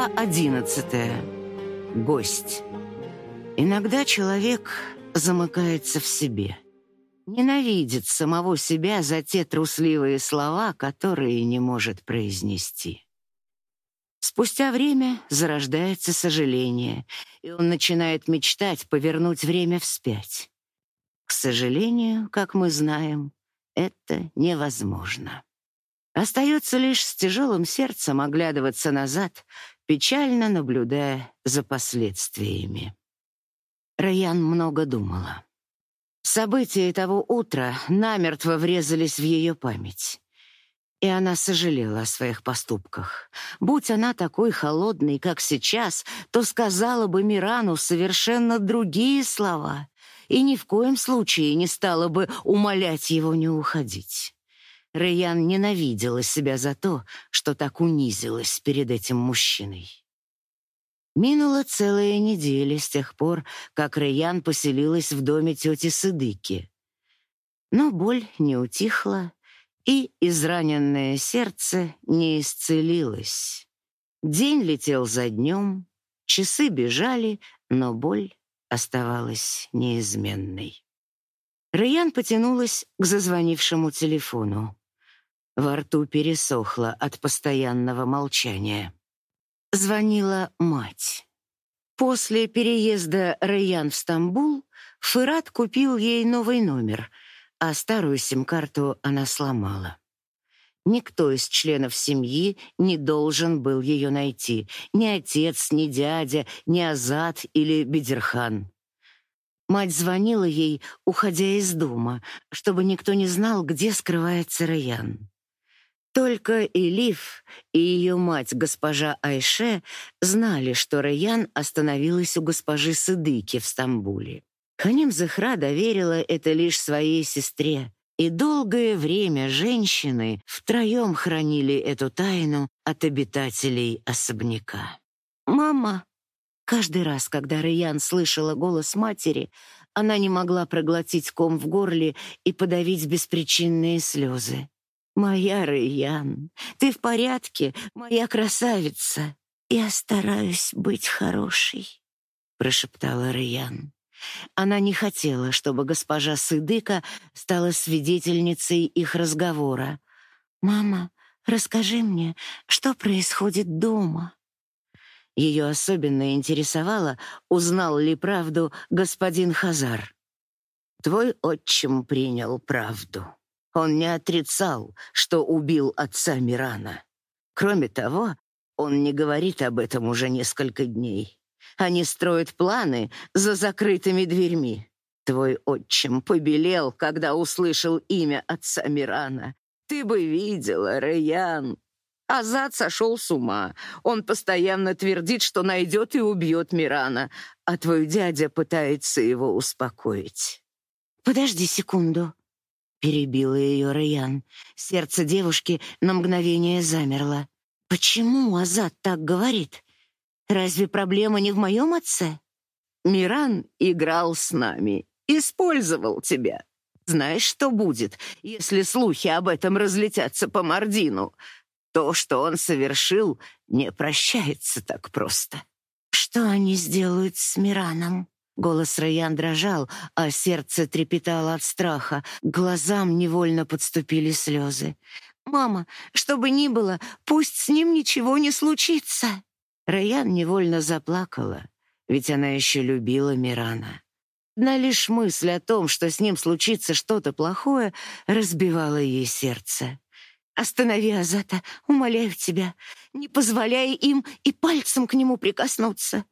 Глава одиннадцатая. Гость. Иногда человек замыкается в себе. Ненавидит самого себя за те трусливые слова, которые не может произнести. Спустя время зарождается сожаление, и он начинает мечтать повернуть время вспять. К сожалению, как мы знаем, это невозможно. Остается лишь с тяжелым сердцем оглядываться назад, печально наблюдая за последствиями. Райан много думала. События того утра намертво врезались в ее память. И она сожалела о своих поступках. Будь она такой холодной, как сейчас, то сказала бы Мирану совершенно другие слова и ни в коем случае не стала бы умолять его не уходить. Рэйян ненавидела себя за то, что так унизилась перед этим мужчиной. Минула целая неделя с тех пор, как Рэйян поселилась в доме тети Сыдыки. Но боль не утихла, и израненное сердце не исцелилось. День летел за днем, часы бежали, но боль оставалась неизменной. Рэйян потянулась к зазвонившему телефону. Во рту пересохло от постоянного молчания. Звонила мать. После переезда Райан в Стамбул Фырат купил ей новый номер, а старую сим-карту она сломала. Никто из членов семьи не должен был ее найти. Ни отец, ни дядя, ни Азат или Бедерхан. Мать звонила ей, уходя из дома, чтобы никто не знал, где скрывается Раян. Только Элиф и ее мать, госпожа Айше, знали, что Раян остановилась у госпожи Сыдыки в Стамбуле. Ханим Захра доверила это лишь своей сестре, и долгое время женщины втроем хранили эту тайну от обитателей особняка. «Мама!» Каждый раз, когда Раян слышала голос матери, она не могла проглотить ком в горле и подавить беспричинные слезы. «Моя Райан, ты в порядке, моя красавица?» «Я стараюсь быть хорошей», — прошептала Райан. Она не хотела, чтобы госпожа Сыдыка стала свидетельницей их разговора. «Мама, расскажи мне, что происходит дома?» Ее особенно интересовало, узнал ли правду господин Хазар. «Твой отчим принял правду», он не отрицал, что убил отца Мирана. Кроме того, он не говорит об этом уже несколько дней. Они строят планы за закрытыми дверьми. Твой отчим побелел, когда услышал имя отца Мирана. Ты бы видела, Раян. Азат сошел с ума. Он постоянно твердит, что найдет и убьет Мирана, а твой дядя пытается его успокоить. «Подожди секунду», перебила ее Раян. Сердце девушки на мгновение замерло. Почему Азат так говорит? Разве проблема не в моем отце? Миран играл с нами, использовал тебя. Знаешь, что будет, если слухи об этом разлетятся по Мардину? То, что он совершил, не прощается так просто. Что они сделают с Мираном? Голос Раян дрожал, а сердце трепетало от страха. Глазам невольно подступили слезы. «Мама, что бы ни было, пусть с ним ничего не случится!» Раян невольно заплакала, ведь она еще любила Мирана. Одна лишь мысль о том, что с ним случится что-то плохое, разбивала ей сердце. «Останови Азата, умоляю тебя, не позволяй им и пальцем к нему прикоснуться.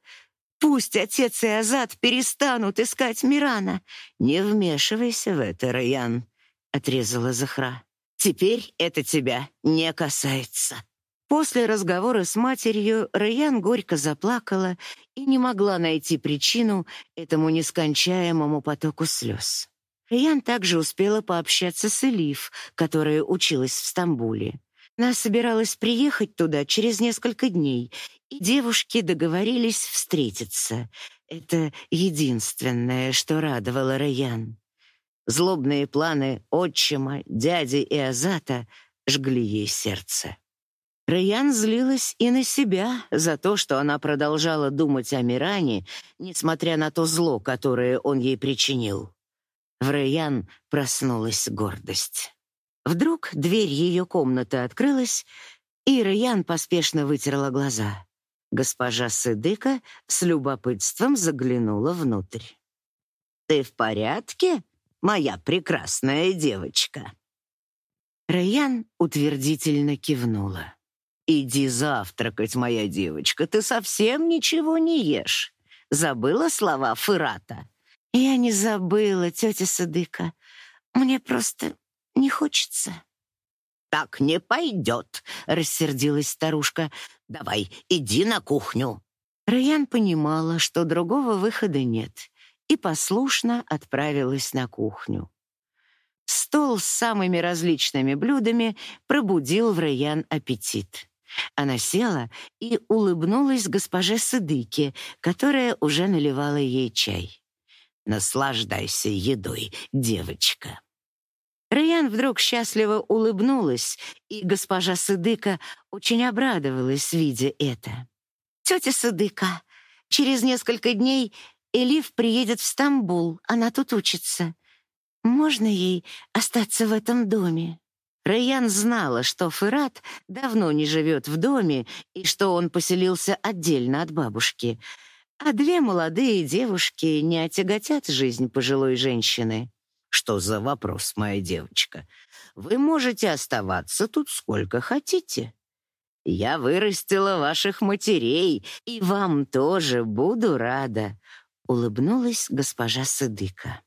Пусть отец и Азат перестанут искать Мирана. Не вмешивайся в это, Раян, отрезала Захра. Теперь это тебя не касается. После разговора с матерью Раян горько заплакала и не могла найти причину этому нескончаемому потоку слез. Раян также успела пообщаться с Элиф, которая училась в Стамбуле. Она собиралась приехать туда через несколько дней, и девушки договорились встретиться. Это единственное, что радовало Раян. Злобные планы отчима, дяди и Азата жгли ей сердце. Раян злилась и на себя за то, что она продолжала думать о Миране, несмотря на то зло, которое он ей причинил. В Раян проснулась гордость. Вдруг дверь ее комнаты открылась, и Раян поспешно вытерла глаза. Госпожа Сыдыка с любопытством заглянула внутрь. «Ты в порядке, моя прекрасная девочка?» Раян утвердительно кивнула. «Иди завтракать, моя девочка, ты совсем ничего не ешь. Забыла слова Фырата?» «Я не забыла, тетя Садыка. Мне просто не хочется». «Так не пойдет», — рассердилась старушка. «Давай, иди на кухню». Раян понимала, что другого выхода нет, и послушно отправилась на кухню. Стол с самыми различными блюдами пробудил в Раян аппетит. Она села и улыбнулась госпоже Сыдыке, которая уже наливала ей чай. «Наслаждайся едой, девочка». Раян вдруг счастливо улыбнулась, и госпожа Сыдыка очень обрадовалась, видя это. «Тетя Сыдыка, через несколько дней Элиф приедет в Стамбул, она тут учится. Можно ей остаться в этом доме?» Райан знала, что Фырат давно не живет в доме и что он поселился отдельно от бабушки, а две молодые девушки не отяготят жизнь пожилой женщины. «Что за вопрос, моя девочка? Вы можете оставаться тут сколько хотите. Я вырастила ваших матерей, и вам тоже буду рада», — улыбнулась госпожа Сыдыка.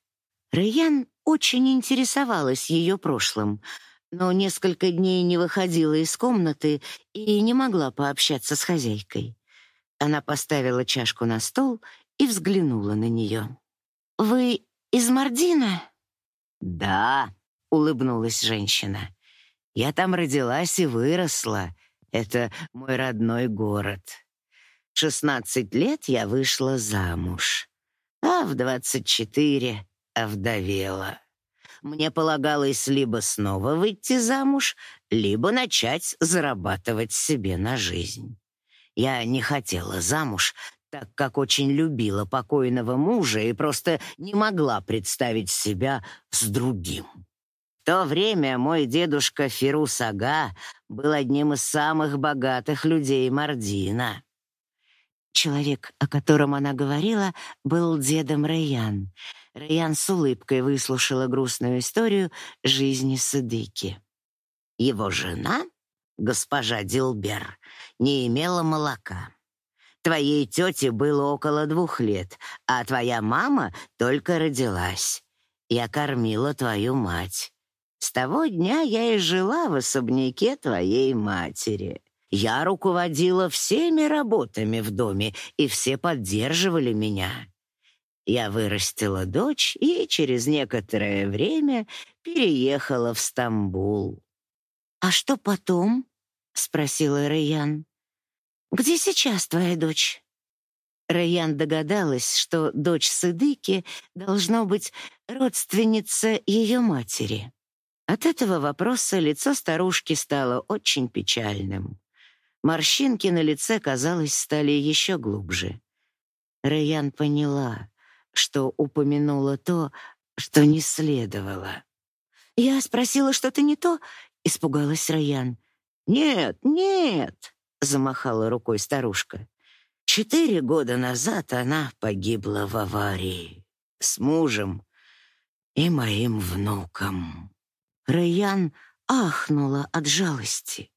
Райан очень интересовалась ее прошлым — но несколько дней не выходила из комнаты и не могла пообщаться с хозяйкой. Она поставила чашку на стол и взглянула на нее. «Вы из Мардина?» «Да», — улыбнулась женщина. «Я там родилась и выросла. Это мой родной город. Шестнадцать лет я вышла замуж, а в двадцать четыре овдовела мне полагалось либо снова выйти замуж, либо начать зарабатывать себе на жизнь. Я не хотела замуж, так как очень любила покойного мужа и просто не могла представить себя с другим. В то время мой дедушка Фирус Ага был одним из самых богатых людей Мардина. Человек, о котором она говорила, был дедом Райан — Райан с улыбкой выслушала грустную историю жизни Садыки. Его жена, госпожа Дилбер, не имела молока. Твоей тете было около двух лет, а твоя мама только родилась. Я кормила твою мать. С того дня я и жила в особняке твоей матери. Я руководила всеми работами в доме, и все поддерживали меня. Я вырастила дочь и через некоторое время переехала в Стамбул. «А что потом?» — спросила Райан. «Где сейчас твоя дочь?» Райан догадалась, что дочь Сыдыки должно быть родственница ее матери. От этого вопроса лицо старушки стало очень печальным. Морщинки на лице, казалось, стали еще глубже. Райан поняла что упомянула то, что не следовало. «Я спросила что-то не то?» — испугалась Раян. «Нет, нет!» — замахала рукой старушка. «Четыре года назад она погибла в аварии с мужем и моим внуком». Раян ахнула от жалости.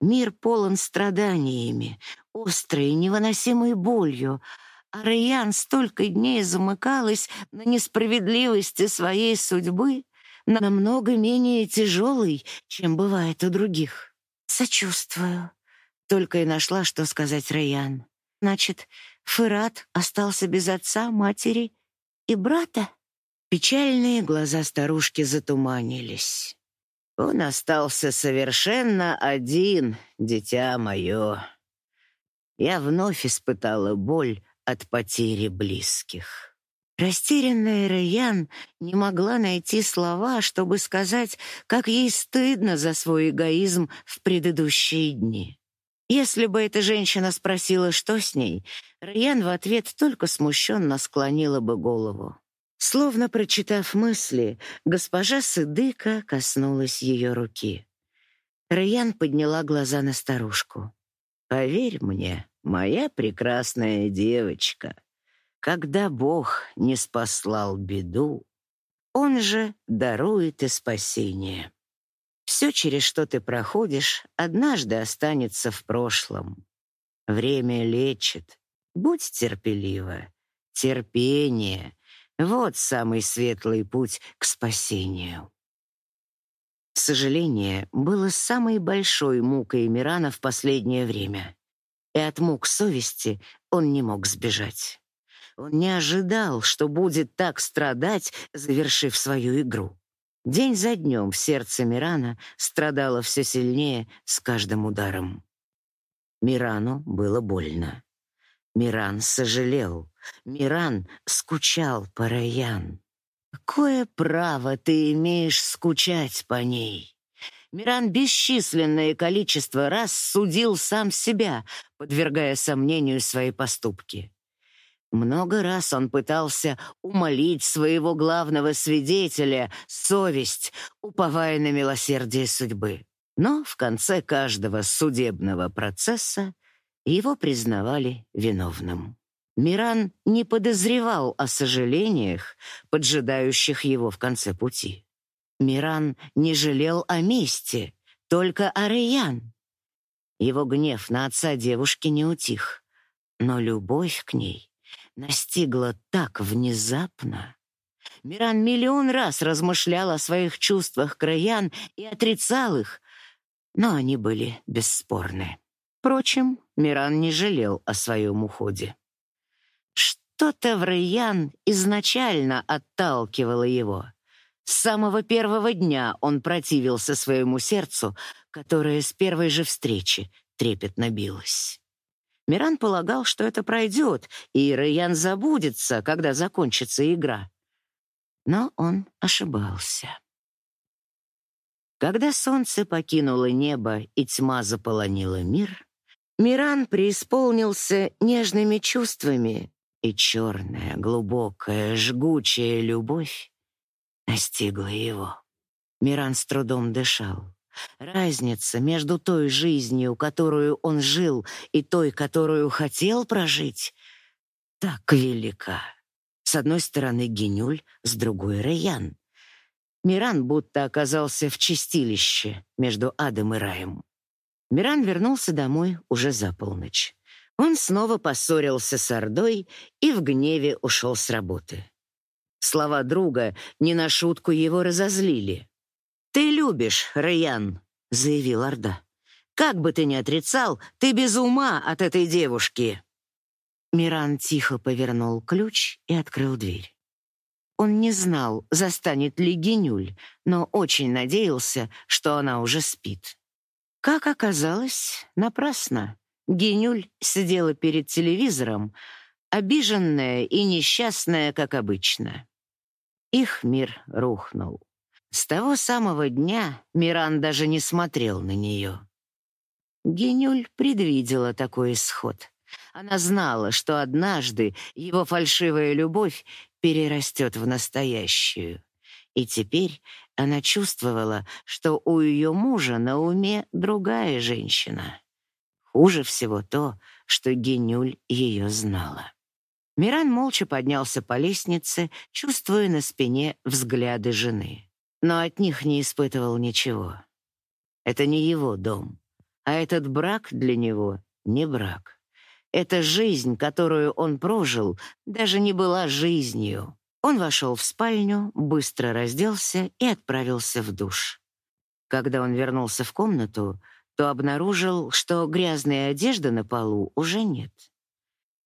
Мир полон страданиями, острой невыносимой болью, а Райан столько дней замыкалась на несправедливости своей судьбы, намного менее тяжелой, чем бывает у других. «Сочувствую», — только и нашла, что сказать Райан. «Значит, Фырат остался без отца, матери и брата?» Печальные глаза старушки затуманились. Он остался совершенно один, дитя мое. Я вновь испытала боль от потери близких. Растерянная Райан не могла найти слова, чтобы сказать, как ей стыдно за свой эгоизм в предыдущие дни. Если бы эта женщина спросила, что с ней, Райан в ответ только смущенно склонила бы голову. Словно прочитав мысли, госпожа Сыдыка коснулась ее руки. Райан подняла глаза на старушку. «Поверь мне, моя прекрасная девочка, когда Бог не спаслал беду, Он же дарует и спасение. Все, через что ты проходишь, однажды останется в прошлом. Время лечит. Будь терпелива. Терпение — вот самый светлый путь к спасению. Сожаление было самой большой мукой Мирана в последнее время, и от мук совести он не мог сбежать. Он не ожидал, что будет так страдать, завершив свою игру. День за днем в сердце Мирана страдало все сильнее с каждым ударом. Мирану было больно. Миран сожалел. Миран скучал по Раян. Какое право ты имеешь скучать по ней? Миран бесчисленное количество раз судил сам себя, подвергая сомнению свои поступки. Много раз он пытался умолить своего главного свидетеля, совесть, уповая на милосердие судьбы. Но в конце каждого судебного процесса его признавали виновным. Миран не подозревал о сожалениях, поджидающих его в конце пути. Миран не жалел о мести, только о Рейян. Его гнев на отца девушки не утих, но любовь к ней настигла так внезапно. Миран миллион раз размышлял о своих чувствах к Раян и отрицал их, но они были бесспорны. Впрочем, Миран не жалел о своем уходе. Что-то в Раян изначально отталкивало его. С самого первого дня он противился своему сердцу, которое с первой же встречи трепетно билось. Миран полагал, что это пройдет, и Райан забудется, когда закончится игра. Но он ошибался. Когда солнце покинуло небо и тьма заполонила мир, Миран преисполнился нежными чувствами, и черная, глубокая, жгучая любовь настигла его. Миран с трудом дышал. Разница между той жизнью, которую он жил, и той, которую хотел прожить, так велика. С одной стороны Генюль, с другой — Раян. Миран будто оказался в чистилище между адом и раем. Миран вернулся домой уже за полночь. Он снова поссорился с Ордой и в гневе ушел с работы. Слова друга не на шутку его разозлили. «Ты любишь, Раян», — заявил Орда. «Как бы ты ни отрицал, ты без ума от этой девушки». Миран тихо повернул ключ и открыл дверь. Он не знал, застанет ли Генюль, но очень надеялся, что она уже спит. Как оказалось, напрасно. Генюль сидела перед телевизором, обиженная и несчастная, как обычно. Их мир рухнул. С того самого дня Миран даже не смотрел на нее. Генюль предвидела такой исход. Она знала, что однажды его фальшивая любовь перерастет в настоящую. И теперь она чувствовала, что у ее мужа на уме другая женщина. Хуже всего то, что Генюль ее знала. Миран молча поднялся по лестнице, чувствуя на спине взгляды жены но от них не испытывал ничего. Это не его дом, а этот брак для него не брак. Эта жизнь, которую он прожил, даже не была жизнью. Он вошел в спальню, быстро разделся и отправился в душ. Когда он вернулся в комнату, то обнаружил, что грязной одежды на полу уже нет.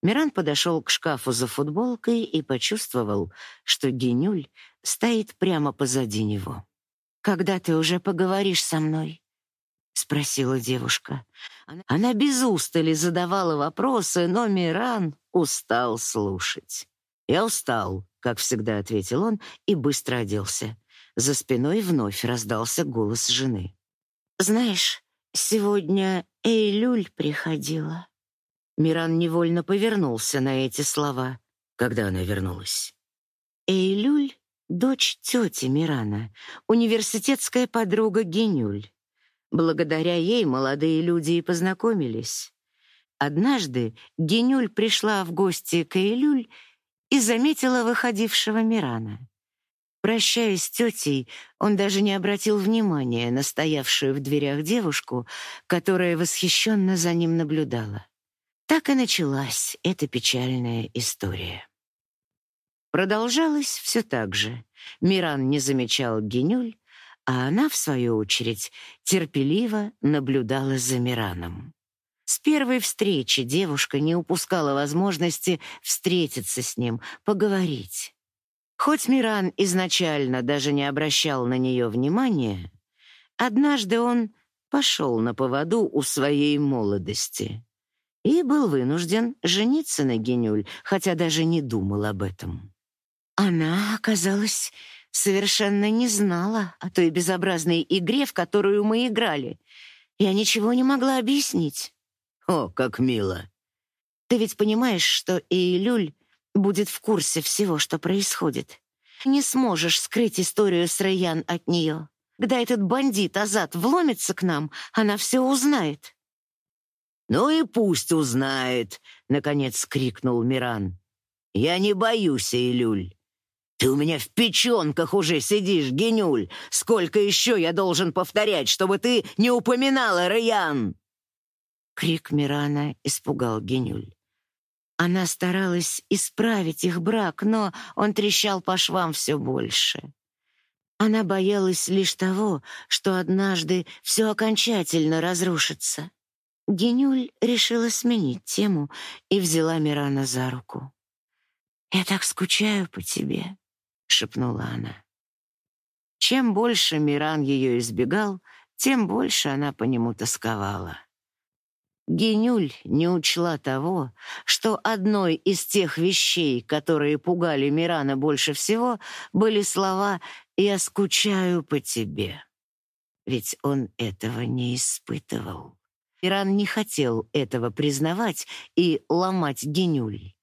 Миран подошел к шкафу за футболкой и почувствовал, что Генюль стоит прямо позади него. «Когда ты уже поговоришь со мной?» — спросила девушка. Она, без устали задавала вопросы, но Миран устал слушать. «Я устал», — как всегда ответил он и быстро оделся. За спиной вновь раздался голос жены. «Знаешь, сегодня Эйлюль приходила». Миран невольно повернулся на эти слова. Когда она вернулась? Эйлюль — дочь тети Мирана, университетская подруга Генюль. Благодаря ей молодые люди и познакомились. Однажды Генюль пришла в гости к Эйлюль и заметила выходившего Мирана. Прощаясь с тетей, он даже не обратил внимания на стоявшую в дверях девушку, которая восхищенно за ним наблюдала. Так и началась эта печальная история. Продолжалось все так же. Миран не замечал Генюль, а она, в свою очередь, терпеливо наблюдала за Мираном. С первой встречи девушка не упускала возможности встретиться с ним, поговорить. Хоть Миран изначально даже не обращал на нее внимания, однажды он пошел на поводу у своей молодости и был вынужден жениться на Генюль, хотя даже не думал об этом. Она, оказалось, совершенно не знала о той безобразной игре, в которую мы играли. Я ничего не могла объяснить. О, как мило. Ты ведь понимаешь, что Эйлюль будет в курсе всего, что происходит. Не сможешь скрыть историю с Райан от нее. Когда этот бандит Азат вломится к нам, она все узнает. «Ну и пусть узнает», — наконец крикнул Миран. «Я не боюсь, Эйлюль. Ты у меня в печенках уже сидишь, Генюль. Сколько еще я должен повторять, чтобы ты не упоминала Райан?» Крик Мирана испугал Генюль. Она старалась исправить их брак, но он трещал по швам все больше. Она боялась лишь того, что однажды все окончательно разрушится. Генюль решила сменить тему и взяла Мирана за руку. «Я так скучаю по тебе», — шепнула она. Чем больше Миран ее избегал, тем больше она по нему тосковала. Генюль не учла того, что одной из тех вещей, которые пугали Мирана больше всего, были слова «я скучаю по тебе». Ведь он этого не испытывал. Миран не хотел этого признавать и ломать Генюль,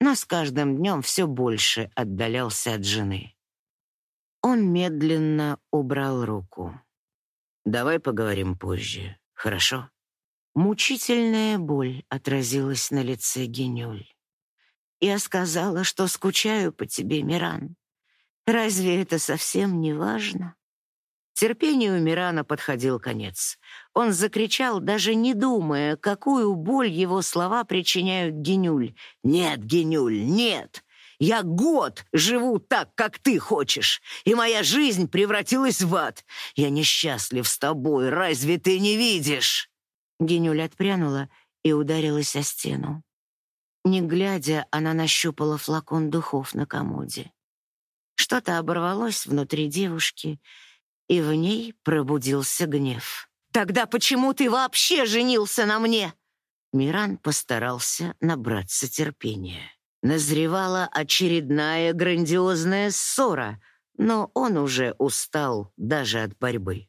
но с каждым днем все больше отдалялся от жены. Он медленно убрал руку. «Давай поговорим позже, хорошо?» Мучительная боль отразилась на лице Генюль. Я сказала, что скучаю по тебе, Миран. Разве это совсем не важно? Терпению Мирана подходил конец. Он закричал, даже не думая, какую боль его слова причиняют Генюль. «Нет, Генюль, нет! Я год живу так, как ты хочешь, и моя жизнь превратилась в ад. Я несчастлив с тобой, разве ты не видишь?» Генюль отпрянула и ударилась о стену. Не глядя, она нащупала флакон духов на комоде. Что-то оборвалось внутри девушки, и в ней пробудился гнев. «Тогда почему ты вообще женился на мне?» Миран постарался набраться терпения. Назревала очередная грандиозная ссора, но он уже устал даже от борьбы.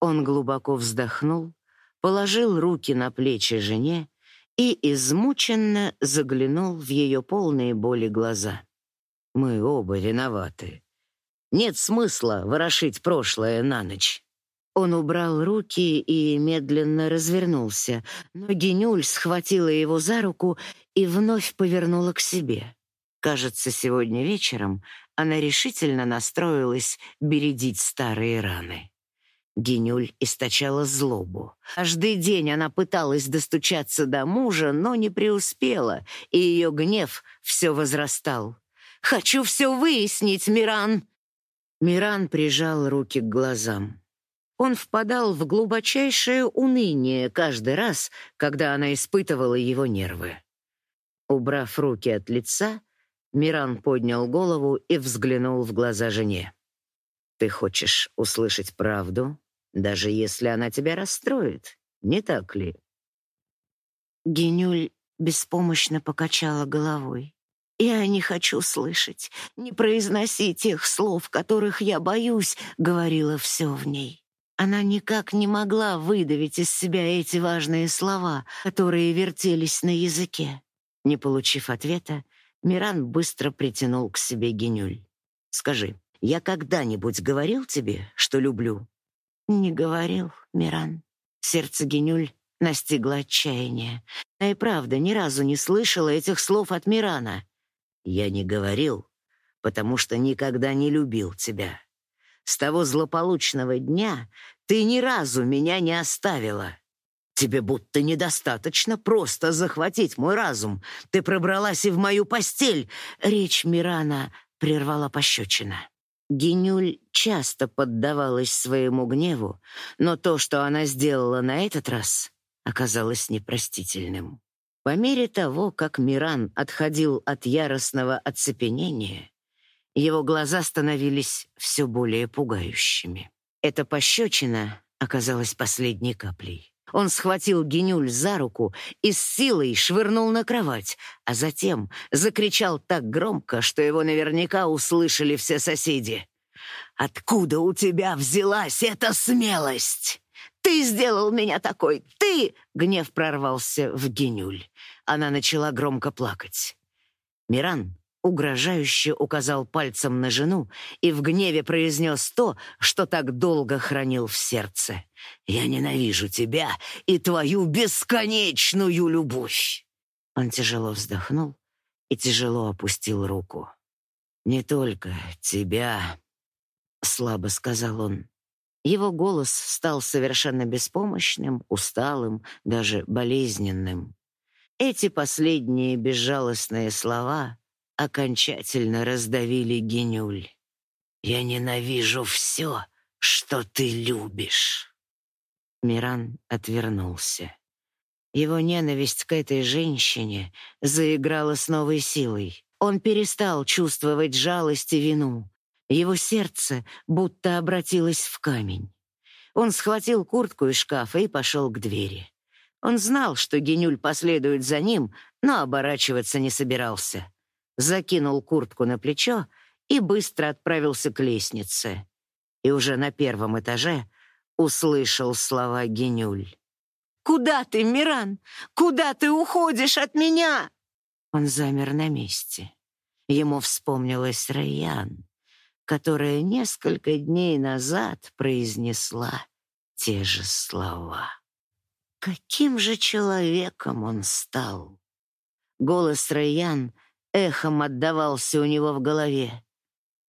Он глубоко вздохнул, положил руки на плечи жене и измученно заглянул в ее полные боли глаза. «Мы оба виноваты. Нет смысла ворошить прошлое на ночь». Он убрал руки и медленно развернулся, но Генюль схватила его за руку и вновь повернула к себе. Кажется, сегодня вечером она решительно настроилась бередить старые раны. Генюль источала злобу. Каждый день она пыталась достучаться до мужа, но не преуспела, и ее гнев все возрастал. «Хочу все выяснить, Миран!» Миран прижал руки к глазам. Он впадал в глубочайшее уныние каждый раз, когда она испытывала его нервы. Убрав руки от лица, Миран поднял голову и взглянул в глаза жене. «Ты хочешь услышать правду?» даже если она тебя расстроит, не так ли? Генюль беспомощно покачала головой. Я не хочу слышать, не произноси тех слов, которых я боюсь, говорила все в ней. Она никак не могла выдавить из себя эти важные слова, которые вертелись на языке. Не получив ответа, Миран быстро притянул к себе Генюль. «Скажи, я когда-нибудь говорил тебе, что люблю?» «Не говорил, Миран». Сердце Генюль настигло отчаяние. А и правда, ни разу не слышала этих слов от Мирана. «Я не говорил, потому что никогда не любил тебя. С того злополучного дня ты ни разу меня не оставила. Тебе будто недостаточно просто захватить мой разум. Ты пробралась и в мою постель. Речь Мирана прервала пощечина. Генюль часто поддавалась своему гневу, но то, что она сделала на этот раз, оказалось непростительным. По мере того, как Миран отходил от яростного оцепенения, его глаза становились все более пугающими. Эта пощечина оказалась последней каплей. Он схватил Генюль за руку и с силой швырнул на кровать, а затем закричал так громко, что его наверняка услышали все соседи. «Откуда у тебя взялась эта смелость? Ты сделал меня такой! Ты!» Гнев прорвался в Генюль. Она начала громко плакать. Миран угрожающе указал пальцем на жену и в гневе произнес то, что так долго хранил в сердце. «Я ненавижу тебя и твою бесконечную любовь!» Он тяжело вздохнул и тяжело опустил руку. «Не только тебя», — слабо сказал он. Его голос стал совершенно беспомощным, усталым, даже болезненным. Эти последние безжалостные слова окончательно раздавили Генюль. «Я ненавижу все, что ты любишь». Миран отвернулся. Его ненависть к этой женщине заиграла с новой силой. Он перестал чувствовать жалость и вину. Его сердце будто обратилось в камень. Он схватил куртку из шкафа и пошел к двери. Он знал, что Генюль последует за ним, но оборачиваться не собирался закинул куртку на плечо и быстро отправился к лестнице. И уже на первом этаже услышал слова Генюль. «Куда ты, Миран? Куда ты уходишь от меня?» Он замер на месте. Ему вспомнилась Райан, которая несколько дней назад произнесла те же слова. Каким же человеком он стал? Голос Райан эхом отдавался у него в голове.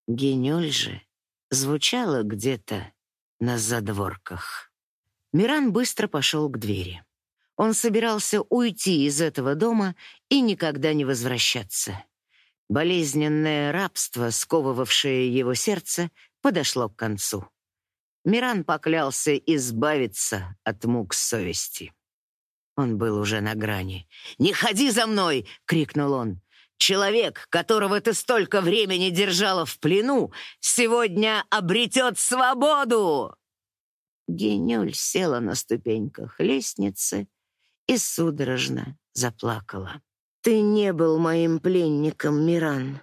Генюль же звучала где-то на задворках. Миран быстро пошел к двери. Он собирался уйти из этого дома и никогда не возвращаться. Болезненное рабство, сковывавшее его сердце, подошло к концу. Миран поклялся избавиться от мук совести. Он был уже на грани. «Не ходи за мной!» — крикнул он. Человек, которого ты столько времени держала в плену, сегодня обретет свободу!» Генюль села на ступеньках лестницы и судорожно заплакала. «Ты не был моим пленником, Миран.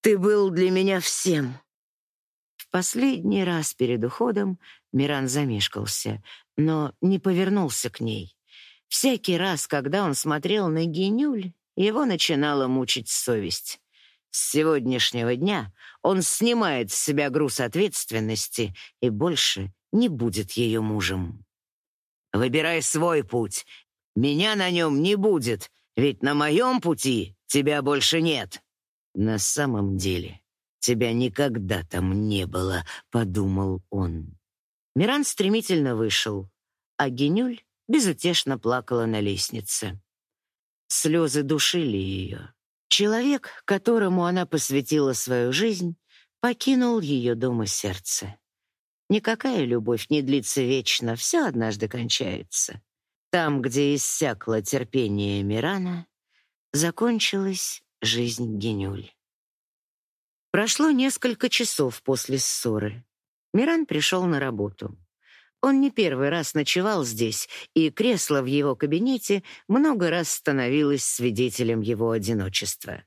Ты был для меня всем». В последний раз перед уходом Миран замешкался, но не повернулся к ней. Всякий раз, когда он смотрел на Генюль, его начинала мучить совесть. С сегодняшнего дня он снимает с себя груз ответственности и больше не будет ее мужем. «Выбирай свой путь. Меня на нем не будет, ведь на моем пути тебя больше нет». «На самом деле тебя никогда там не было», — подумал он. Миран стремительно вышел, а Генюль безутешно плакала на лестнице. Слезы душили ее. Человек, которому она посвятила свою жизнь, покинул ее дом и сердце. Никакая любовь не длится вечно, все однажды кончается. Там, где иссякло терпение Мирана, закончилась жизнь Генюль. Прошло несколько часов после ссоры. Миран пришел на работу. Он не первый раз ночевал здесь, и кресло в его кабинете много раз становилось свидетелем его одиночества.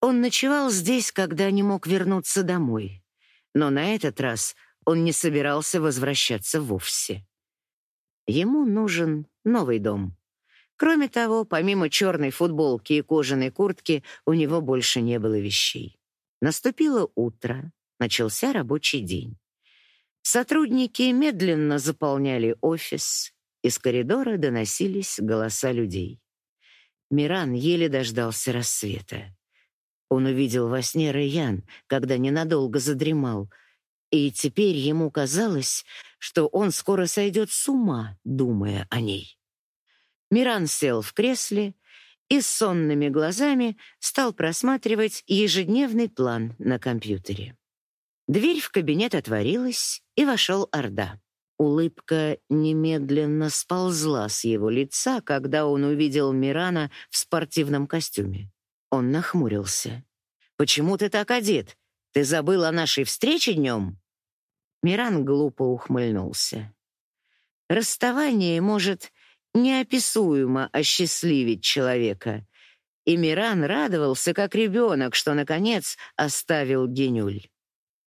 Он ночевал здесь, когда не мог вернуться домой. Но на этот раз он не собирался возвращаться вовсе. Ему нужен новый дом. Кроме того, помимо черной футболки и кожаной куртки, у него больше не было вещей. Наступило утро, начался рабочий день. Сотрудники медленно заполняли офис, из коридора доносились голоса людей. Миран еле дождался рассвета. Он увидел во сне Рэйян, когда ненадолго задремал, и теперь ему казалось, что он скоро сойдет с ума, думая о ней. Миран сел в кресле и с сонными глазами стал просматривать ежедневный план на компьютере. Дверь в кабинет отворилась, и вошел Орда. Улыбка немедленно сползла с его лица, когда он увидел Мирана в спортивном костюме. Он нахмурился. «Почему ты так одет? Ты забыл о нашей встрече днем?» Миран глупо ухмыльнулся. Расставание может неописуемо осчастливить человека. И Миран радовался, как ребенок, что, наконец, оставил Генюль.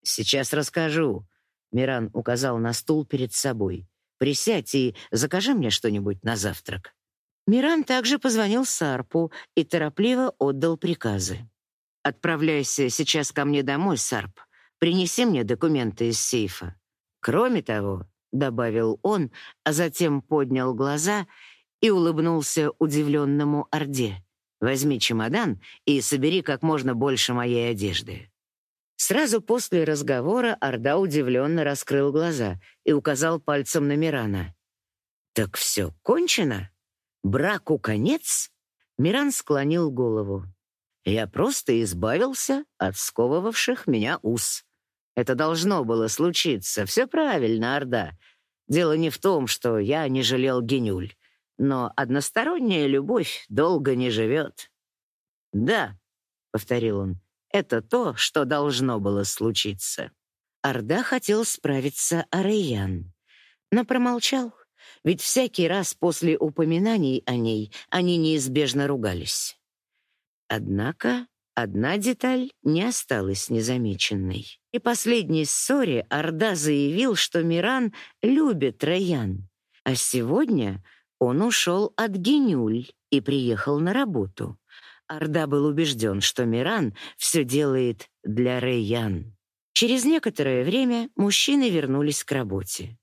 «Сейчас расскажу», — Миран указал на стул перед собой. «Присядь и закажи мне что-нибудь на завтрак». Миран также позвонил Сарпу и торопливо отдал приказы. «Отправляйся сейчас ко мне домой, Сарп. Принеси мне документы из сейфа. Кроме того, — добавил он, а затем поднял глаза и улыбнулся удивленному Орде. «Возьми чемодан и собери как можно больше моей одежды». Сразу после разговора Орда удивленно раскрыл глаза и указал пальцем на Мирана. «Так все кончено? Браку конец?» Миран склонил голову. «Я просто избавился от сковывавших меня уз. Это должно было случиться. Все правильно, Орда. Дело не в том, что я не жалел Генюль, но односторонняя любовь долго не живет. «Да», — повторил он, — «это то, что должно было случиться». Орда хотел справиться о Рейян, но промолчал, ведь всякий раз после упоминаний о ней они неизбежно ругались. Однако Одна деталь не осталась незамеченной. И последней ссоре Орда заявил, что Миран любит Раян, а сегодня он ушел от Генюль и приехал на работу. Орда был убежден, что Миран все делает для Раян. Через некоторое время мужчины вернулись к работе.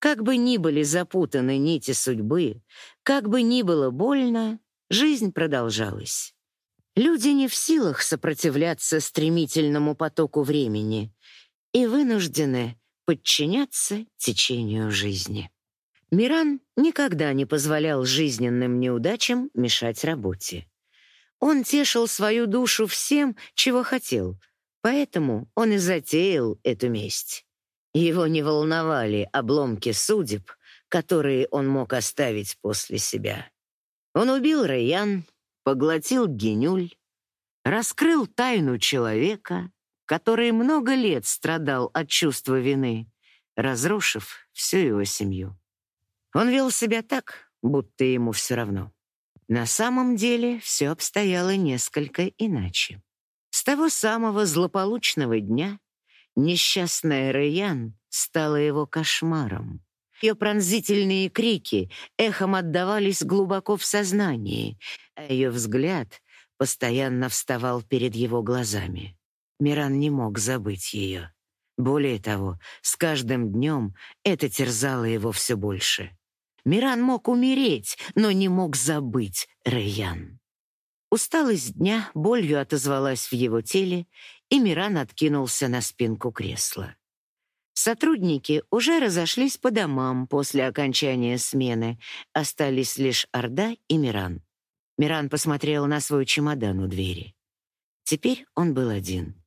Как бы ни были запутаны нити судьбы, как бы ни было больно, жизнь продолжалась. Люди не в силах сопротивляться стремительному потоку времени и вынуждены подчиняться течению жизни. Миран никогда не позволял жизненным неудачам мешать работе. Он тешил свою душу всем, чего хотел, поэтому он и затеял эту месть. Его не волновали обломки судеб, которые он мог оставить после себя. Он убил Райан, поглотил генюль, раскрыл тайну человека, который много лет страдал от чувства вины, разрушив всю его семью. Он вел себя так, будто ему все равно. На самом деле все обстояло несколько иначе. С того самого злополучного дня несчастная Райан стала его кошмаром. Ее пронзительные крики эхом отдавались глубоко в сознании, а ее взгляд постоянно вставал перед его глазами. Миран не мог забыть ее. Более того, с каждым днем это терзало его все больше. Миран мог умереть, но не мог забыть Рэйян. Усталость дня болью отозвалась в его теле, и Миран откинулся на спинку кресла. Сотрудники уже разошлись по домам после окончания смены, остались лишь Орда и Миран. Миран посмотрел на свой чемодан у двери. Теперь он был один.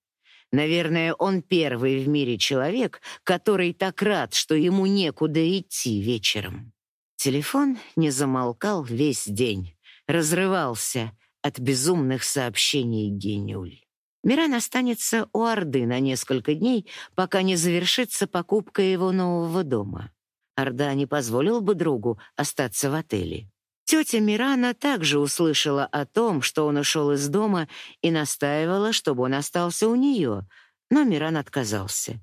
Наверное, он первый в мире человек, который так рад, что ему некуда идти вечером. Телефон не замолкал весь день, разрывался от безумных сообщений Генюль. Миран останется у Орды на несколько дней, пока не завершится покупка его нового дома. Орда не позволил бы другу остаться в отеле. Тетя Мирана также услышала о том, что он ушел из дома и настаивала, чтобы он остался у нее, но Миран отказался.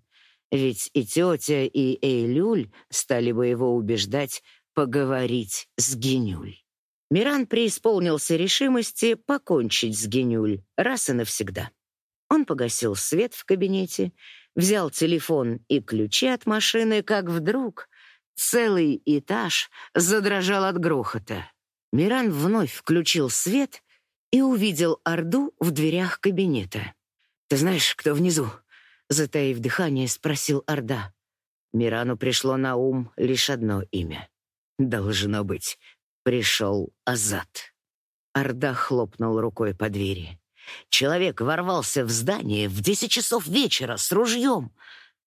Ведь и тетя, и Эйлюль стали бы его убеждать поговорить с Генюль. Миран преисполнился решимости покончить с Генюль раз и навсегда. Он погасил свет в кабинете, взял телефон и ключи от машины, как вдруг целый этаж задрожал от грохота. Миран вновь включил свет и увидел Орду в дверях кабинета. «Ты знаешь, кто внизу?» — затаив дыхание, спросил Орда. Мирану пришло на ум лишь одно имя. «Должно быть, пришел Азат». Орда хлопнул рукой по двери. Человек ворвался в здание в десять часов вечера с ружьем.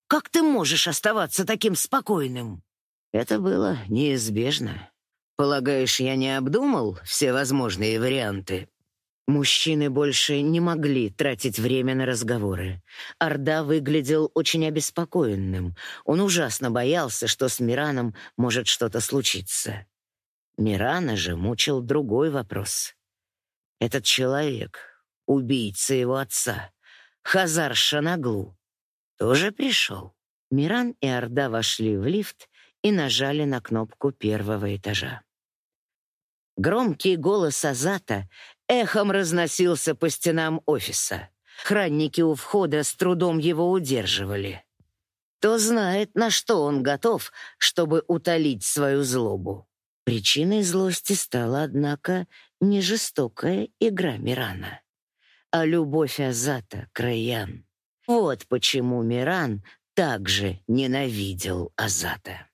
Как ты можешь оставаться таким спокойным? Это было неизбежно. Полагаешь, я не обдумал все возможные варианты? Мужчины больше не могли тратить время на разговоры. Орда выглядел очень обеспокоенным. Он ужасно боялся, что с Мираном может что-то случиться. Мирана же мучил другой вопрос. Этот человек убийца его отца, Хазар Шанаглу, тоже пришел. Миран и Орда вошли в лифт и нажали на кнопку первого этажа. Громкий голос Азата эхом разносился по стенам офиса. Хранники у входа с трудом его удерживали. Кто знает, на что он готов, чтобы утолить свою злобу. Причиной злости стала, однако, не жестокая игра Мирана а любовь Азата к Райан. Вот почему Миран также ненавидел Азата.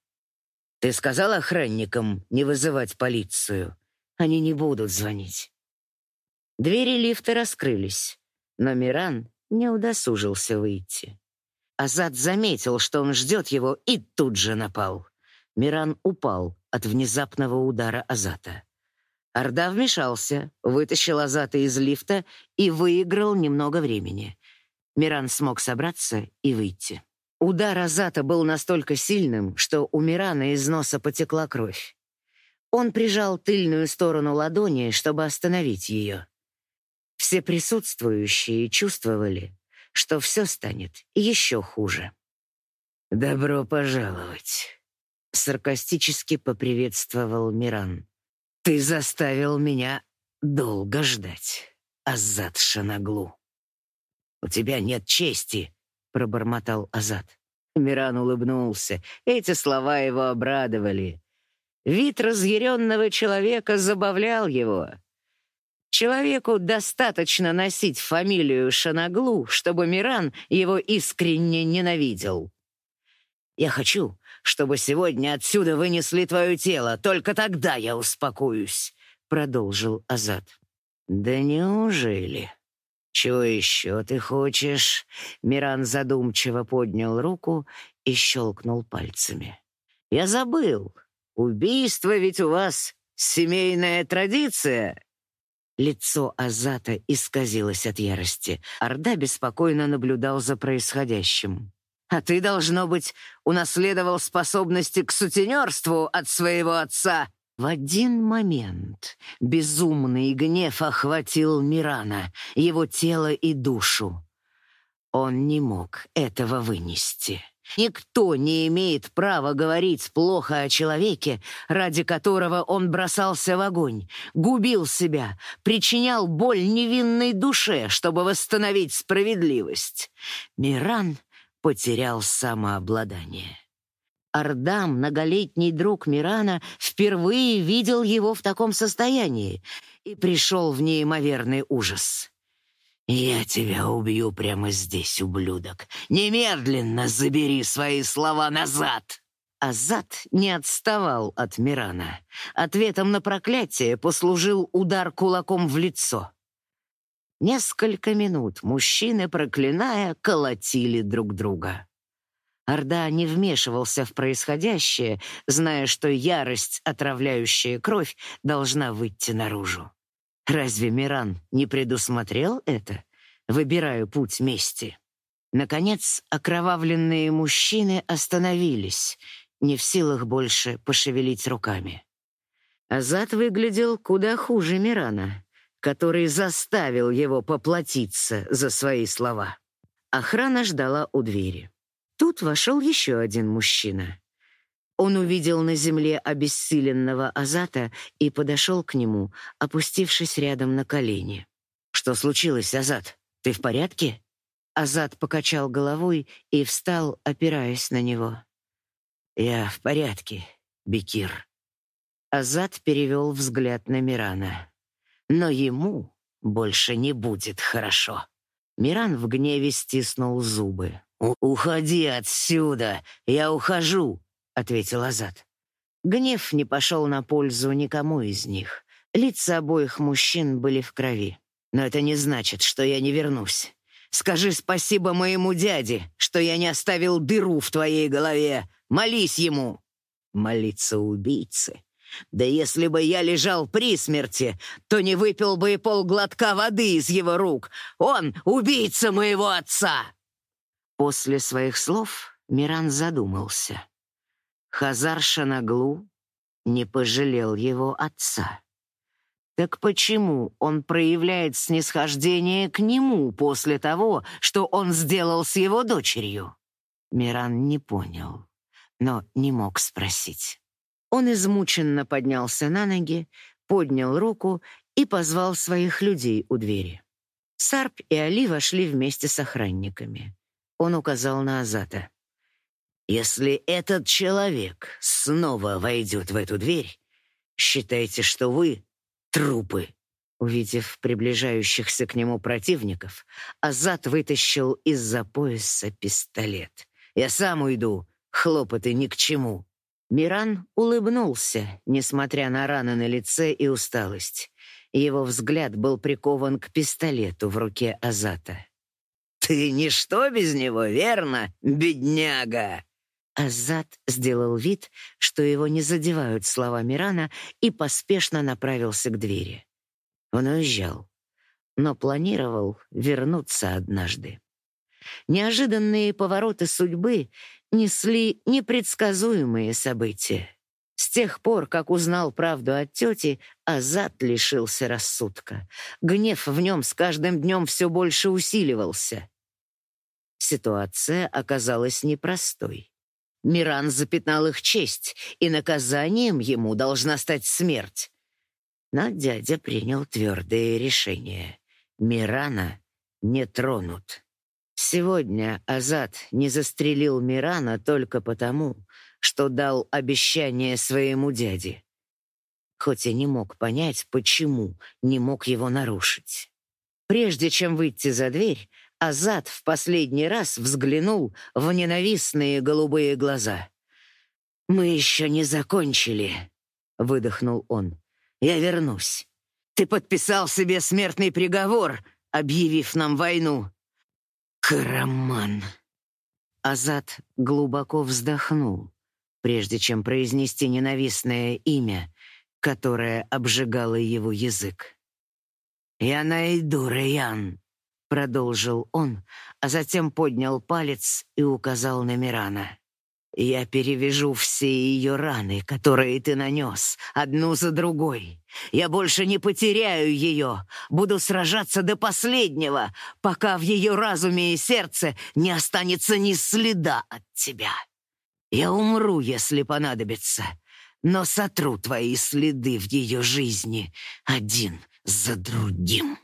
«Ты сказал охранникам не вызывать полицию? Они не будут звонить». Двери лифта раскрылись, но Миран не удосужился выйти. Азат заметил, что он ждет его, и тут же напал. Миран упал от внезапного удара Азата. Орда вмешался, вытащил Азата из лифта и выиграл немного времени. Миран смог собраться и выйти. Удар Азата был настолько сильным, что у Мирана из носа потекла кровь. Он прижал тыльную сторону ладони, чтобы остановить ее. Все присутствующие чувствовали, что все станет еще хуже. «Добро пожаловать», — саркастически поприветствовал Миран. Ты заставил меня долго ждать, Азат Шанаглу. У тебя нет чести, пробормотал Азат. Миран улыбнулся. Эти слова его обрадовали. Вид разъяренного человека забавлял его. Человеку достаточно носить фамилию Шанаглу, чтобы Миран его искренне ненавидел. Я хочу, чтобы сегодня отсюда вынесли твое тело. Только тогда я успокоюсь», — продолжил Азат. «Да неужели? Чего еще ты хочешь?» Миран задумчиво поднял руку и щелкнул пальцами. «Я забыл. Убийство ведь у вас семейная традиция». Лицо Азата исказилось от ярости. Орда беспокойно наблюдал за происходящим. А ты, должно быть, унаследовал способности к сутенерству от своего отца». В один момент безумный гнев охватил Мирана, его тело и душу. Он не мог этого вынести. Никто не имеет права говорить плохо о человеке, ради которого он бросался в огонь, губил себя, причинял боль невинной душе, чтобы восстановить справедливость. Миран потерял самообладание. Орда, многолетний друг Мирана, впервые видел его в таком состоянии и пришел в неимоверный ужас. «Я тебя убью прямо здесь, ублюдок! Немедленно забери свои слова назад!» Азат не отставал от Мирана. Ответом на проклятие послужил удар кулаком в лицо. Несколько минут мужчины, проклиная, колотили друг друга. Орда не вмешивался в происходящее, зная, что ярость, отравляющая кровь, должна выйти наружу. Разве Миран не предусмотрел это, выбирая путь мести? Наконец, окровавленные мужчины остановились, не в силах больше пошевелить руками. Азат выглядел куда хуже Мирана, который заставил его поплатиться за свои слова. Охрана ждала у двери. Тут вошел еще один мужчина. Он увидел на земле обессиленного Азата и подошел к нему, опустившись рядом на колени. «Что случилось, Азат? Ты в порядке?» Азат покачал головой и встал, опираясь на него. «Я в порядке, Бекир». Азат перевел взгляд на Мирана. «Но ему больше не будет хорошо». Миран в гневе стиснул зубы. «Уходи отсюда! Я ухожу!» — ответил Азат. Гнев не пошел на пользу никому из них. Лица обоих мужчин были в крови. «Но это не значит, что я не вернусь. Скажи спасибо моему дяде, что я не оставил дыру в твоей голове. Молись ему!» Молиться убийце. Да если бы я лежал при смерти, то не выпил бы и полглотка воды из его рук. Он — убийца моего отца!» После своих слов Миран задумался. Хазар Шанаглу не пожалел его отца. Так почему он проявляет снисхождение к нему после того, что он сделал с его дочерью? Миран не понял, но не мог спросить. Он измученно поднялся на ноги, поднял руку и позвал своих людей у двери. Сарп и Али вошли вместе с охранниками. Он указал на Азата. Если этот человек снова войдет в эту дверь, считайте, что вы трупы. Увидев приближающихся к нему противников, Азат вытащил из-за пояса пистолет. «Я сам уйду, хлопоты ни к чему». Миран улыбнулся, несмотря на раны на лице и усталость. Его взгляд был прикован к пистолету в руке Азата. «Ты ничто без него, верно, бедняга?» Азат сделал вид, что его не задевают слова Мирана, и поспешно направился к двери. Он уезжал, но планировал вернуться однажды. Неожиданные повороты судьбы несли непредсказуемые события. С тех пор, как узнал правду от тети, Азат лишился рассудка. Гнев в нем с каждым днем все больше усиливался. Ситуация оказалась непростой. Миран запятнал их честь, и наказанием ему должна стать смерть. Но дядя принял твердое решение. Мирана не тронут. Сегодня Азат не застрелил Мирана только потому, что дал обещание своему дяде. Хоть и не мог понять, почему не мог его нарушить. Прежде чем выйти за дверь, Азат в последний раз взглянул в ненавистные голубые глаза. «Мы еще не закончили», — выдохнул он. «Я вернусь. Ты подписал себе смертный приговор, объявив нам войну». «Караман!» Азат глубоко вздохнул, прежде чем произнести ненавистное имя, которое обжигало его язык. «Я найду Раян», продолжил он, а затем поднял палец и указал на Мирана. Я перевяжу все ее раны, которые ты нанес, одну за другой. Я больше не потеряю ее, буду сражаться до последнего, пока в ее разуме и сердце не останется ни следа от тебя. Я умру, если понадобится, но сотру твои следы в ее жизни один за другим.